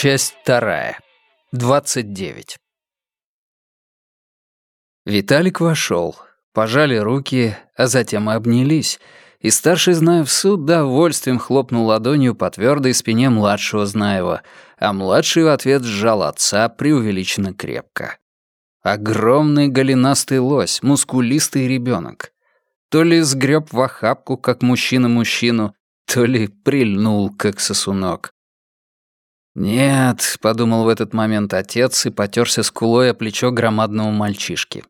Часть вторая. 29. Виталик вошел. Пожали руки, а затем обнялись, и старший Знаев с удовольствием хлопнул ладонью по твердой спине младшего Знаева, а младший в ответ сжал отца преувеличенно крепко. Огромный голенастый лось, мускулистый ребенок. То ли сгреб в охапку, как мужчина мужчину, то ли прильнул, как сосунок. «Нет», — подумал в этот момент отец и потерся скулой о плечо громадного мальчишки.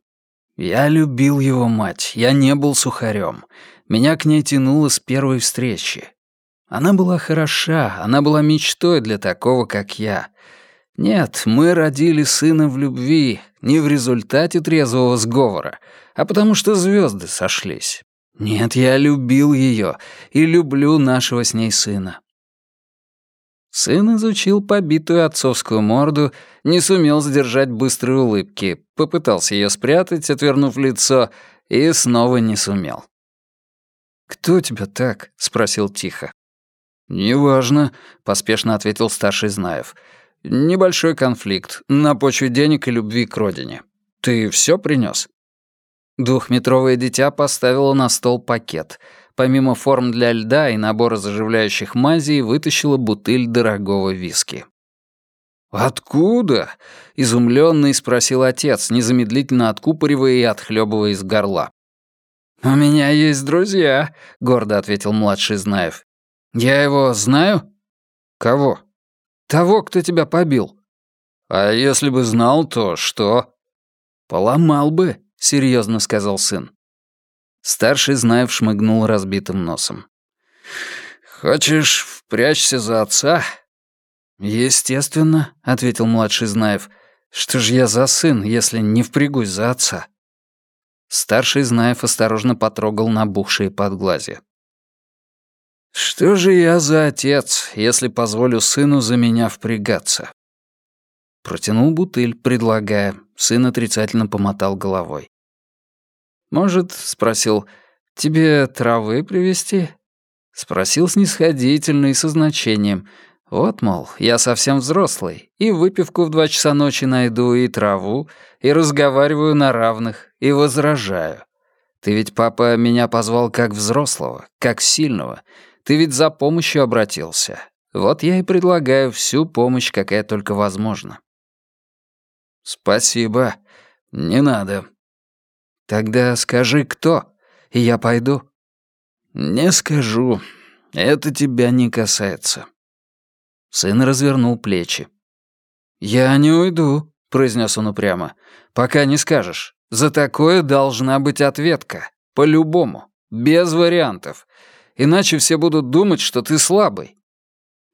«Я любил его мать, я не был сухарем. Меня к ней тянуло с первой встречи. Она была хороша, она была мечтой для такого, как я. Нет, мы родили сына в любви, не в результате трезвого сговора, а потому что звезды сошлись. Нет, я любил ее и люблю нашего с ней сына. Сын изучил побитую отцовскую морду, не сумел сдержать быстрой улыбки, попытался ее спрятать, отвернув лицо, и снова не сумел. «Кто тебя так?» — спросил тихо. «Неважно», — поспешно ответил старший Знаев. «Небольшой конфликт на почве денег и любви к родине. Ты все принес? Двухметровое дитя поставило на стол пакет — помимо форм для льда и набора заживляющих мазей, вытащила бутыль дорогого виски. «Откуда?» — изумлённый спросил отец, незамедлительно откупоривая и отхлебывая из горла. «У меня есть друзья», — гордо ответил младший Знаев. «Я его знаю?» «Кого?» «Того, кто тебя побил». «А если бы знал, то что?» «Поломал бы», — серьезно сказал сын. Старший Знаев шмыгнул разбитым носом. «Хочешь впрячься за отца?» «Естественно», — ответил младший Знаев. «Что ж я за сын, если не впрягусь за отца?» Старший Знаев осторожно потрогал набухшие подглазья. «Что же я за отец, если позволю сыну за меня впрягаться?» Протянул бутыль, предлагая. Сын отрицательно помотал головой. «Может, — спросил, — тебе травы привезти?» Спросил снисходительно и со значением. «Вот, мол, я совсем взрослый, и выпивку в два часа ночи найду, и траву, и разговариваю на равных, и возражаю. Ты ведь, папа, меня позвал как взрослого, как сильного. Ты ведь за помощью обратился. Вот я и предлагаю всю помощь, какая только возможна». «Спасибо. Не надо», «Тогда скажи, кто, и я пойду». «Не скажу. Это тебя не касается». Сын развернул плечи. «Я не уйду», — произнес он упрямо, — «пока не скажешь. За такое должна быть ответка. По-любому. Без вариантов. Иначе все будут думать, что ты слабый».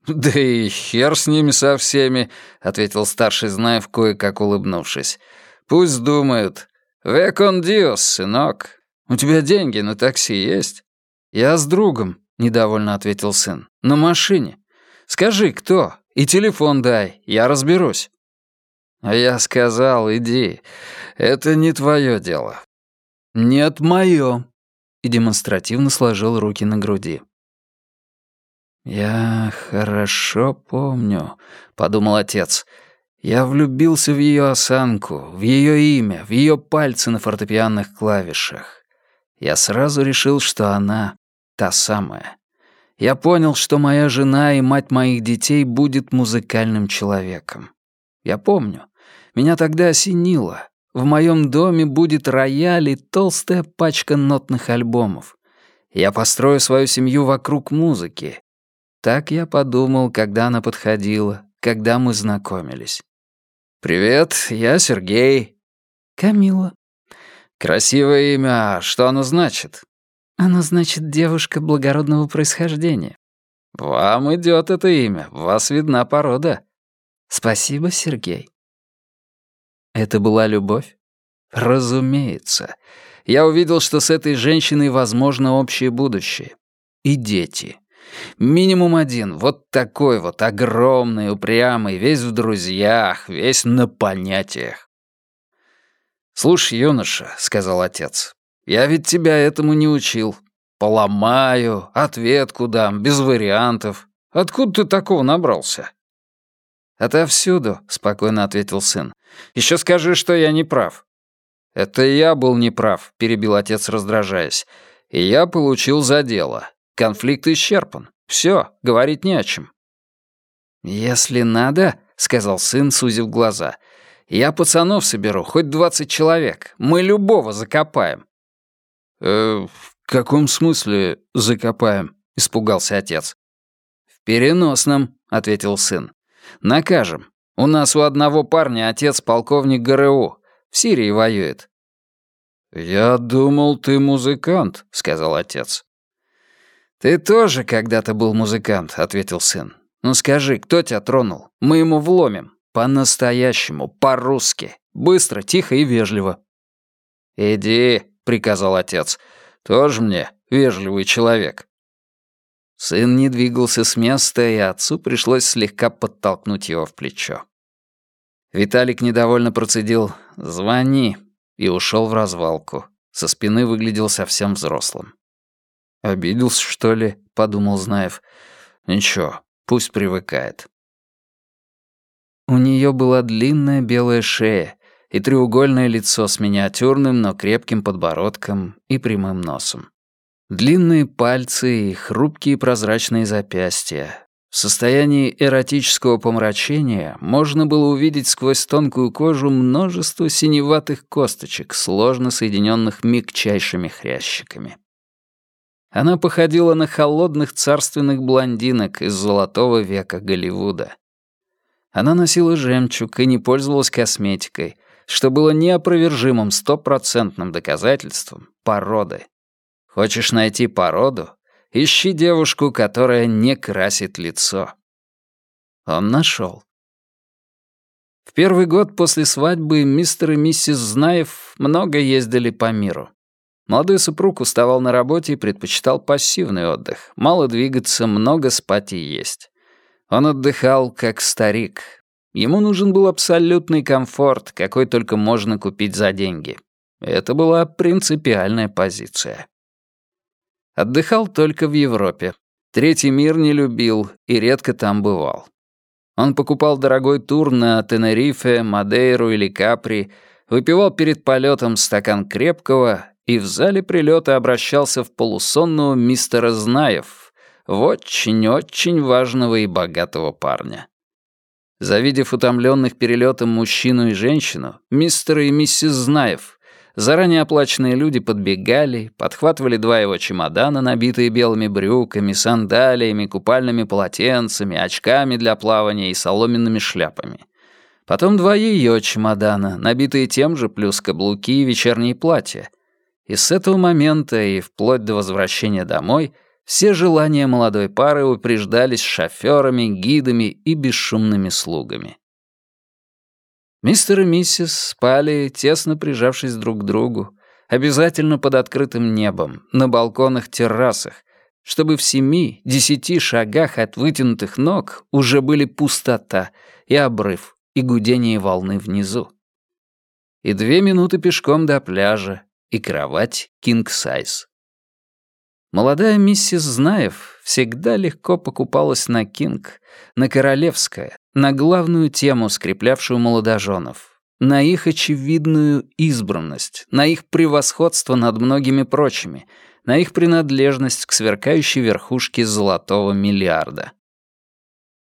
«Да и хер с ними со всеми», — ответил старший Знаев, кое-как улыбнувшись. «Пусть думают. «Векон диос, сынок. У тебя деньги на такси есть?» «Я с другом», — недовольно ответил сын. «На машине. Скажи, кто? И телефон дай, я разберусь». А я сказал, иди. Это не твое дело. Нет, мое. И демонстративно сложил руки на груди. «Я хорошо помню», — подумал отец, — я влюбился в ее осанку, в ее имя, в ее пальцы на фортепианных клавишах. Я сразу решил, что она та самая. Я понял, что моя жена и мать моих детей будет музыкальным человеком. Я помню, меня тогда осенило. В моем доме будет рояль и толстая пачка нотных альбомов. Я построю свою семью вокруг музыки. Так я подумал, когда она подходила, когда мы знакомились. «Привет, я Сергей». «Камила». «Красивое имя. Что оно значит?» «Оно значит девушка благородного происхождения». «Вам идет это имя. В вас видна порода». «Спасибо, Сергей». Это была любовь? Разумеется. Я увидел, что с этой женщиной возможно общее будущее. И дети. Минимум один, вот такой вот, огромный, упрямый, весь в друзьях, весь на понятиях. «Слушай, юноша», — сказал отец, — «я ведь тебя этому не учил. Поломаю, ответку дам, без вариантов. Откуда ты такого набрался?» «Отовсюду», — спокойно ответил сын. «Еще скажи, что я не прав». «Это я был неправ», — перебил отец, раздражаясь. «И я получил за дело. Конфликт исчерпан. Все, говорить не о чем». «Если надо», — сказал сын, сузив глаза, — «я пацанов соберу, хоть двадцать человек. Мы любого закопаем». «Э, в каком смысле закопаем?» — испугался отец. «В переносном», — ответил сын. «Накажем. У нас у одного парня отец полковник ГРУ. В Сирии воюет». «Я думал, ты музыкант», — сказал отец. «Ты тоже когда-то был музыкант», — ответил сын. «Ну скажи, кто тебя тронул? Мы ему вломим. По-настоящему, по-русски. Быстро, тихо и вежливо». «Иди», — приказал отец. «Тоже мне вежливый человек». Сын не двигался с места, и отцу пришлось слегка подтолкнуть его в плечо. Виталик недовольно процедил «Звони» и ушел в развалку. Со спины выглядел совсем взрослым. «Обиделся, что ли?» — подумал Знаев. «Ничего, пусть привыкает». У нее была длинная белая шея и треугольное лицо с миниатюрным, но крепким подбородком и прямым носом. Длинные пальцы и хрупкие прозрачные запястья. В состоянии эротического помрачения можно было увидеть сквозь тонкую кожу множество синеватых косточек, сложно соединенных мягчайшими хрящиками. Она походила на холодных царственных блондинок из золотого века Голливуда. Она носила жемчуг и не пользовалась косметикой, что было неопровержимым стопроцентным доказательством породы. Хочешь найти породу? Ищи девушку, которая не красит лицо. Он нашел. В первый год после свадьбы мистер и миссис Знаев много ездили по миру. Молодой супруг уставал на работе и предпочитал пассивный отдых. Мало двигаться, много спать и есть. Он отдыхал как старик. Ему нужен был абсолютный комфорт, какой только можно купить за деньги. Это была принципиальная позиция. Отдыхал только в Европе. Третий мир не любил и редко там бывал. Он покупал дорогой тур на Тенерифе, Мадейру или Капри, выпивал перед полетом стакан крепкого и в зале прилета обращался в полусонного мистера Знаев, в очень-очень важного и богатого парня. Завидев утомленных перелетом мужчину и женщину, мистер и миссис Знаев Заранее оплаченные люди подбегали, подхватывали два его чемодана, набитые белыми брюками, сандалиями, купальными полотенцами, очками для плавания и соломенными шляпами. Потом два ее чемодана, набитые тем же, плюс каблуки и вечерние платья. И с этого момента и вплоть до возвращения домой все желания молодой пары упреждались шоферами, гидами и бесшумными слугами. Мистер и миссис спали, тесно прижавшись друг к другу, обязательно под открытым небом, на балконах-террасах, чтобы в семи-десяти шагах от вытянутых ног уже были пустота и обрыв, и гудение волны внизу. И две минуты пешком до пляжа, и кровать кинг-сайз. Молодая миссис Знаев всегда легко покупалась на кинг, на королевское, на главную тему, скреплявшую молодоженов, на их очевидную избранность, на их превосходство над многими прочими, на их принадлежность к сверкающей верхушке золотого миллиарда.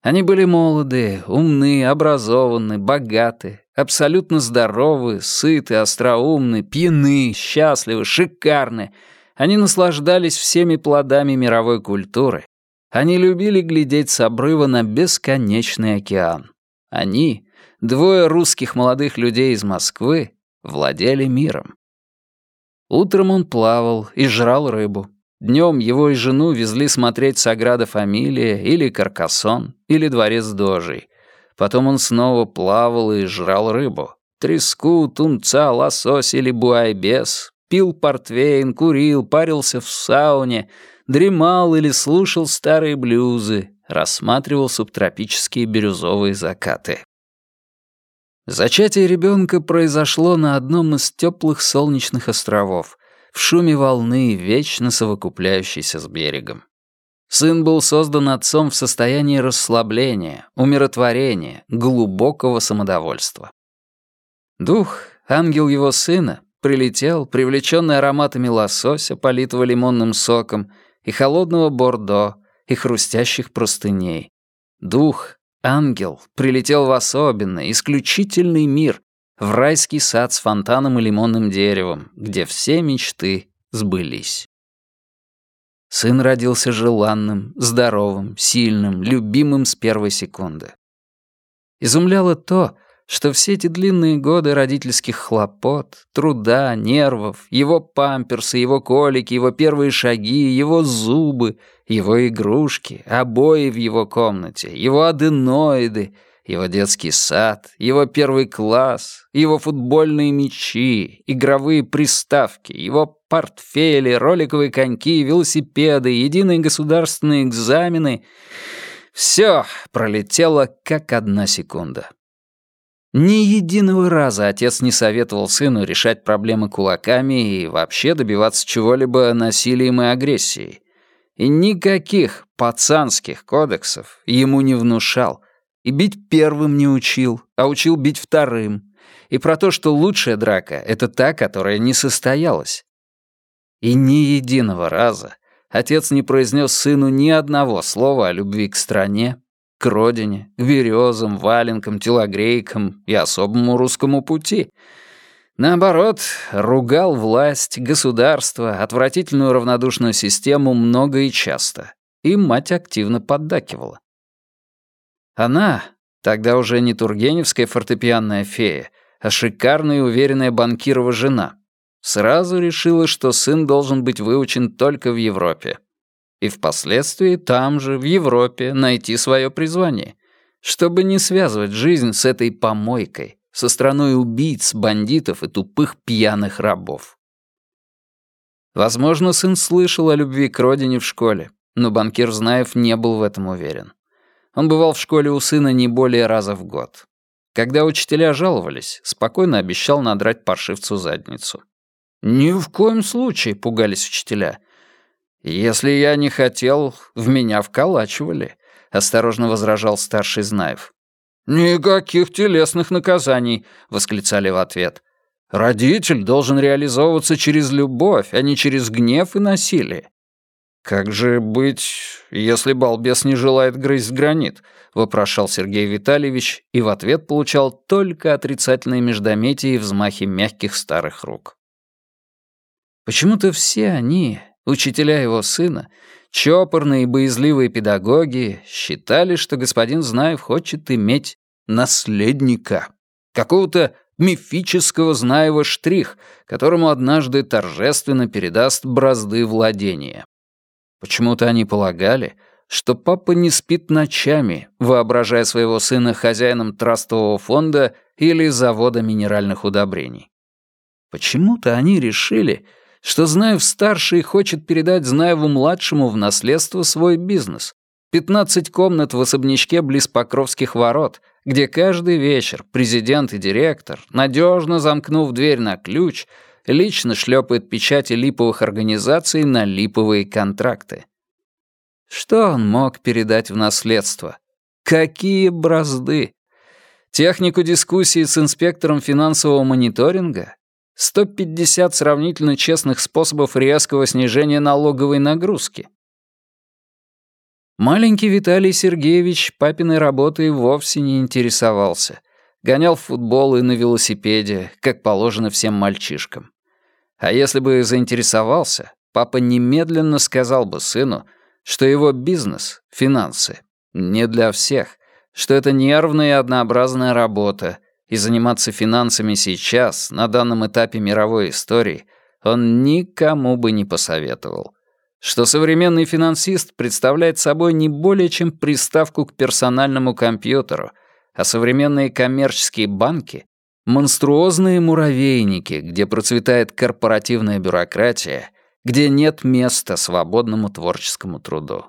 Они были молоды, умны, образованы, богаты, абсолютно здоровы, сыты, остроумны, пьяны, счастливы, шикарны. Они наслаждались всеми плодами мировой культуры, они любили глядеть с обрыва на бесконечный океан. Они, двое русских молодых людей из Москвы, владели миром. Утром он плавал и жрал рыбу. Днем его и жену везли смотреть Саграда Фамилия или Каркасон, или Дворец Дожей. Потом он снова плавал и жрал рыбу. Треску, тунца, лосось или буайбес. Пил портвейн, курил, парился в сауне — дремал или слушал старые блюзы, рассматривал субтропические бирюзовые закаты. Зачатие ребенка произошло на одном из теплых солнечных островов, в шуме волны, вечно совокупляющейся с берегом. Сын был создан отцом в состоянии расслабления, умиротворения, глубокого самодовольства. Дух, ангел его сына, прилетел, привлеченный ароматами лосося, политого лимонным соком, и холодного бордо, и хрустящих простыней. Дух, ангел, прилетел в особенный, исключительный мир, в райский сад с фонтаном и лимонным деревом, где все мечты сбылись. Сын родился желанным, здоровым, сильным, любимым с первой секунды. Изумляло то, что все эти длинные годы родительских хлопот, труда, нервов, его памперсы, его колики, его первые шаги, его зубы, его игрушки, обои в его комнате, его аденоиды, его детский сад, его первый класс, его футбольные мячи, игровые приставки, его портфели, роликовые коньки, велосипеды, единые государственные экзамены — все пролетело как одна секунда. Ни единого раза отец не советовал сыну решать проблемы кулаками и вообще добиваться чего-либо насилием и агрессией. И никаких пацанских кодексов ему не внушал. И бить первым не учил, а учил бить вторым. И про то, что лучшая драка — это та, которая не состоялась. И ни единого раза отец не произнес сыну ни одного слова о любви к стране, к родине, к березам, валенкам, телогрейкам и особому русскому пути. Наоборот, ругал власть, государство, отвратительную равнодушную систему много и часто. И мать активно поддакивала. Она, тогда уже не Тургеневская фортепианная фея, а шикарная и уверенная банкирова жена, сразу решила, что сын должен быть выучен только в Европе и впоследствии там же, в Европе, найти свое призвание, чтобы не связывать жизнь с этой помойкой, со страной убийц, бандитов и тупых пьяных рабов. Возможно, сын слышал о любви к родине в школе, но банкир Знаев не был в этом уверен. Он бывал в школе у сына не более раза в год. Когда учителя жаловались, спокойно обещал надрать паршивцу задницу. «Ни в коем случае», — пугались учителя, — «Если я не хотел, в меня вколачивали», — осторожно возражал старший Знаев. «Никаких телесных наказаний», — восклицали в ответ. «Родитель должен реализовываться через любовь, а не через гнев и насилие». «Как же быть, если балбес не желает грызть гранит?» — вопрошал Сергей Витальевич и в ответ получал только отрицательные междометия и взмахи мягких старых рук. Почему-то все они, Учителя его сына, чопорные и боязливые педагоги, считали, что господин Знаев хочет иметь наследника, какого-то мифического Знаева штрих, которому однажды торжественно передаст бразды владения. Почему-то они полагали, что папа не спит ночами, воображая своего сына хозяином трастового фонда или завода минеральных удобрений. Почему-то они решили, что Знаев-старший хочет передать Знаеву-младшему в наследство свой бизнес. 15 комнат в особнячке близ Покровских ворот, где каждый вечер президент и директор, надежно замкнув дверь на ключ, лично шлепает печати липовых организаций на липовые контракты. Что он мог передать в наследство? Какие бразды? Технику дискуссии с инспектором финансового мониторинга? 150 сравнительно честных способов резкого снижения налоговой нагрузки. Маленький Виталий Сергеевич папиной работой вовсе не интересовался. Гонял в футбол и на велосипеде, как положено всем мальчишкам. А если бы заинтересовался, папа немедленно сказал бы сыну, что его бизнес, финансы, не для всех, что это нервная и однообразная работа, и заниматься финансами сейчас, на данном этапе мировой истории, он никому бы не посоветовал. Что современный финансист представляет собой не более чем приставку к персональному компьютеру, а современные коммерческие банки — монструозные муравейники, где процветает корпоративная бюрократия, где нет места свободному творческому труду.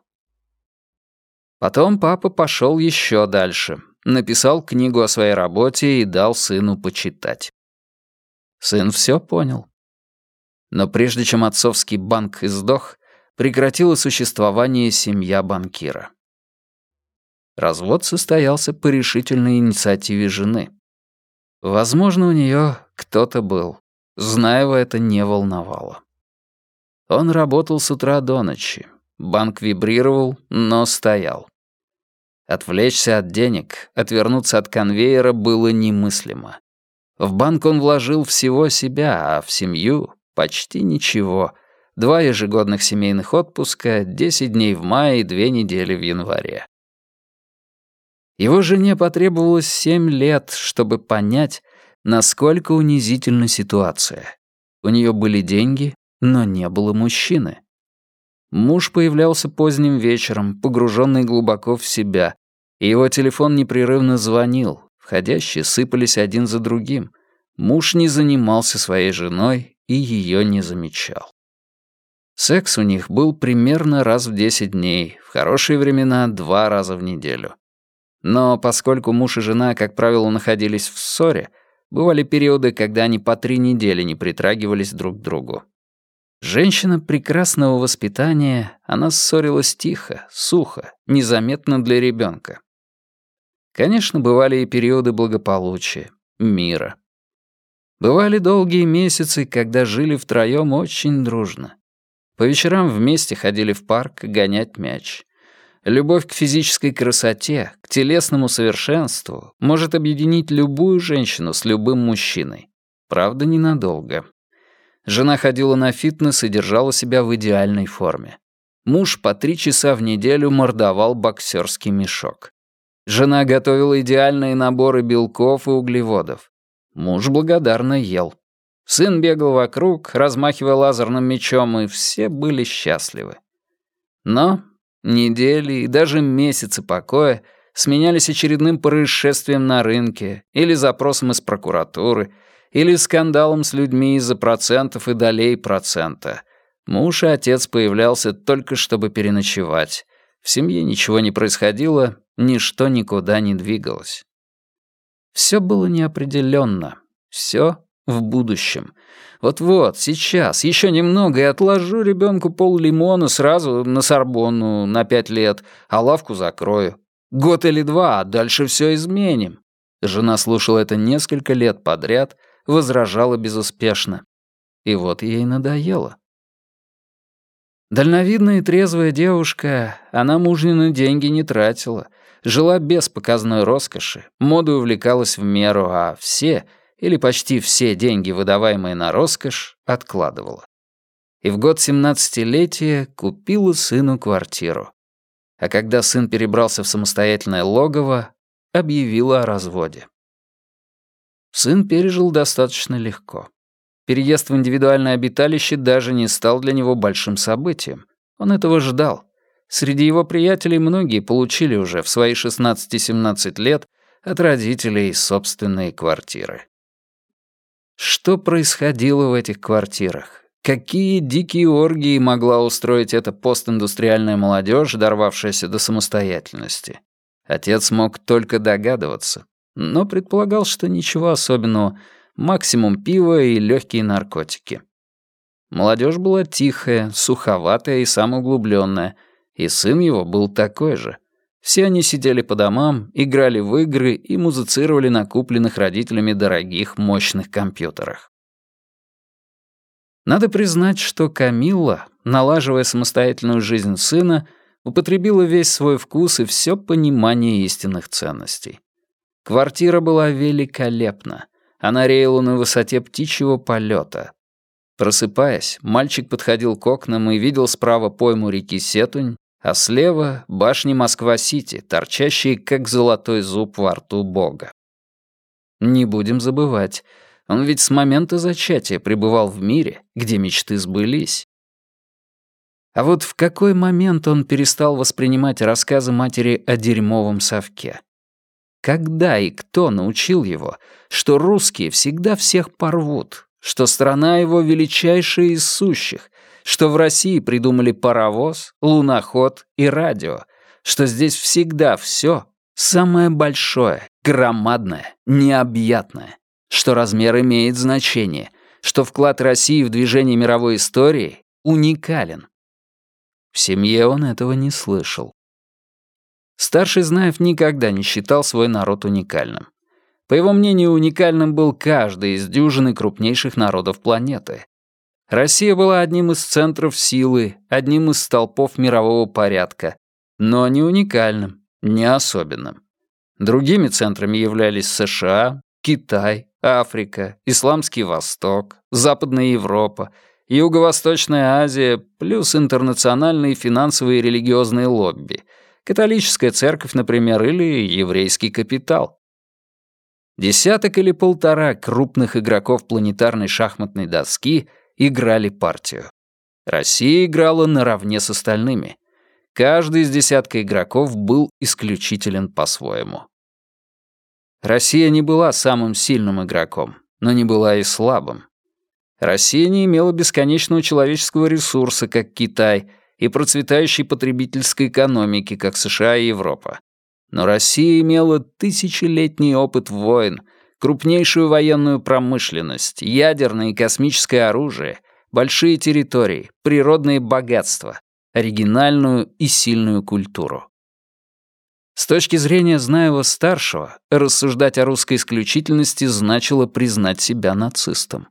Потом папа пошел еще дальше — написал книгу о своей работе и дал сыну почитать. Сын все понял. Но прежде чем отцовский банк издох, прекратила существование семья банкира. Развод состоялся по решительной инициативе жены. Возможно, у нее кто-то был. Знаева это не волновало. Он работал с утра до ночи. Банк вибрировал, но стоял. Отвлечься от денег, отвернуться от конвейера было немыслимо. В банк он вложил всего себя, а в семью — почти ничего. Два ежегодных семейных отпуска, 10 дней в мае и две недели в январе. Его жене потребовалось семь лет, чтобы понять, насколько унизительна ситуация. У нее были деньги, но не было мужчины. Муж появлялся поздним вечером, погруженный глубоко в себя, и его телефон непрерывно звонил, входящие сыпались один за другим. Муж не занимался своей женой и ее не замечал. Секс у них был примерно раз в 10 дней, в хорошие времена — два раза в неделю. Но поскольку муж и жена, как правило, находились в ссоре, бывали периоды, когда они по три недели не притрагивались друг к другу. Женщина прекрасного воспитания, она ссорилась тихо, сухо, незаметно для ребенка. Конечно, бывали и периоды благополучия, мира. Бывали долгие месяцы, когда жили втроём очень дружно. По вечерам вместе ходили в парк гонять мяч. Любовь к физической красоте, к телесному совершенству может объединить любую женщину с любым мужчиной. Правда, ненадолго. Жена ходила на фитнес и держала себя в идеальной форме. Муж по три часа в неделю мордовал боксерский мешок. Жена готовила идеальные наборы белков и углеводов. Муж благодарно ел. Сын бегал вокруг, размахивая лазерным мечом, и все были счастливы. Но Недели и даже месяцы покоя сменялись очередным происшествием на рынке или запросом из прокуратуры, или скандалом с людьми из-за процентов и долей процента. Муж и отец появлялся только чтобы переночевать. В семье ничего не происходило, ничто никуда не двигалось. Все было неопределенно, все в будущем. Вот-вот, сейчас, еще немного, и отложу ребенку пол лимона сразу на Сорбонну на пять лет, а лавку закрою. Год или два, а дальше все изменим. Жена слушала это несколько лет подряд, возражала безуспешно. И вот ей надоело. Дальновидная и трезвая девушка, она мужнины деньги не тратила, жила без показной роскоши, моду увлекалась в меру, а все — или почти все деньги, выдаваемые на роскошь, откладывала. И в год семнадцатилетия купила сыну квартиру. А когда сын перебрался в самостоятельное логово, объявила о разводе. Сын пережил достаточно легко. Переезд в индивидуальное обиталище даже не стал для него большим событием. Он этого ждал. Среди его приятелей многие получили уже в свои 16-17 лет от родителей собственные квартиры. Что происходило в этих квартирах? Какие дикие оргии могла устроить эта постиндустриальная молодежь, дорвавшаяся до самостоятельности? Отец мог только догадываться, но предполагал, что ничего особенного, максимум пива и легкие наркотики. Молодежь была тихая, суховатая и самоуглубленная, и сын его был такой же. Все они сидели по домам, играли в игры и музицировали на купленных родителями дорогих, мощных компьютерах. Надо признать, что Камилла, налаживая самостоятельную жизнь сына, употребила весь свой вкус и все понимание истинных ценностей. Квартира была великолепна. Она реяла на высоте птичьего полета. Просыпаясь, мальчик подходил к окнам и видел справа пойму реки Сетунь, а слева — башни Москва-Сити, торчащие, как золотой зуб во рту Бога. Не будем забывать, он ведь с момента зачатия пребывал в мире, где мечты сбылись. А вот в какой момент он перестал воспринимать рассказы матери о дерьмовом совке? Когда и кто научил его, что русские всегда всех порвут, что страна его величайшая из сущих, что в России придумали паровоз, луноход и радио, что здесь всегда все самое большое, громадное, необъятное, что размер имеет значение, что вклад России в движение мировой истории уникален. В семье он этого не слышал. Старший Знаев никогда не считал свой народ уникальным. По его мнению, уникальным был каждый из дюжины крупнейших народов планеты. Россия была одним из центров силы, одним из столпов мирового порядка, но не уникальным, не особенным. Другими центрами являлись США, Китай, Африка, Исламский Восток, Западная Европа, Юго-Восточная Азия, плюс интернациональные финансовые и религиозные лобби, католическая церковь, например, или еврейский капитал. Десяток или полтора крупных игроков планетарной шахматной доски играли партию. Россия играла наравне с остальными. Каждый из десятка игроков был исключителен по-своему. Россия не была самым сильным игроком, но не была и слабым. Россия не имела бесконечного человеческого ресурса, как Китай, и процветающей потребительской экономики, как США и Европа. Но Россия имела тысячелетний опыт войн, крупнейшую военную промышленность, ядерное и космическое оружие, большие территории, природные богатства, оригинальную и сильную культуру. С точки зрения Знаева-старшего, рассуждать о русской исключительности значило признать себя нацистом.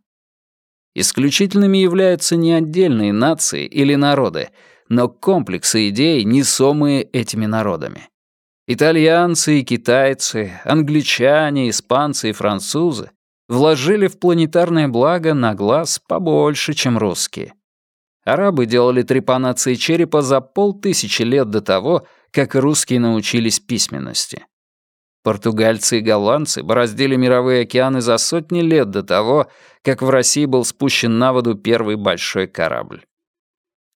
Исключительными являются не отдельные нации или народы, но комплексы идей, несомые этими народами. Итальянцы и китайцы, англичане, испанцы и французы вложили в планетарное благо на глаз побольше, чем русские. Арабы делали трепанации черепа за полтысячи лет до того, как русские научились письменности. Португальцы и голландцы бороздили мировые океаны за сотни лет до того, как в России был спущен на воду первый большой корабль.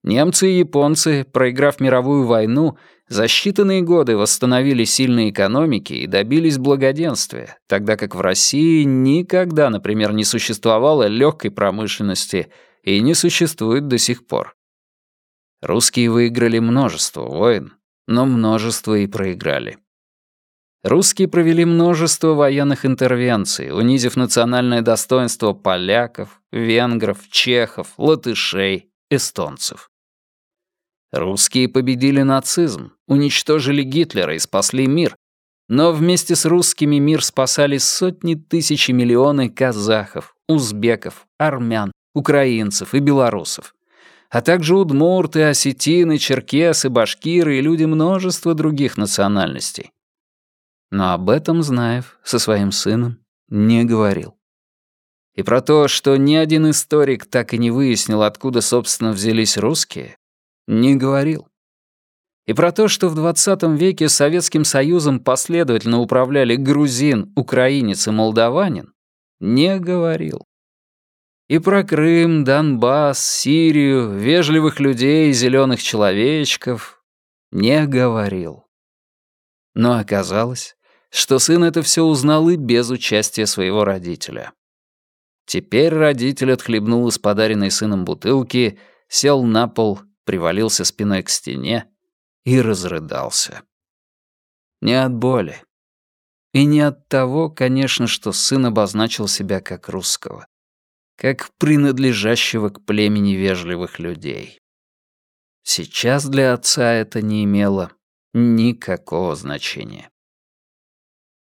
Немцы и японцы, проиграв мировую войну, за считанные годы восстановили сильные экономики и добились благоденствия, тогда как в России никогда, например, не существовало легкой промышленности и не существует до сих пор. Русские выиграли множество войн, но множество и проиграли. Русские провели множество военных интервенций, унизив национальное достоинство поляков, венгров, чехов, латышей, эстонцев. Русские победили нацизм, уничтожили Гитлера и спасли мир, но вместе с русскими мир спасали сотни тысяч и миллионы казахов, узбеков, армян, украинцев и белорусов, а также удмурты, осетины, черкесы, башкиры и люди множества других национальностей. Но об этом Знаев со своим сыном не говорил. И про то, что ни один историк так и не выяснил, откуда, собственно, взялись русские, не говорил. И про то, что в 20 веке Советским Союзом последовательно управляли грузин, украинец и молдаванин, не говорил. И про Крым, Донбасс, Сирию, вежливых людей, зеленых человечков не говорил. Но оказалось, что сын это все узнал и без участия своего родителя. Теперь родитель отхлебнул из подаренной сыном бутылки, сел на пол, привалился спиной к стене и разрыдался. Не от боли. И не от того, конечно, что сын обозначил себя как русского, как принадлежащего к племени вежливых людей. Сейчас для отца это не имело никакого значения.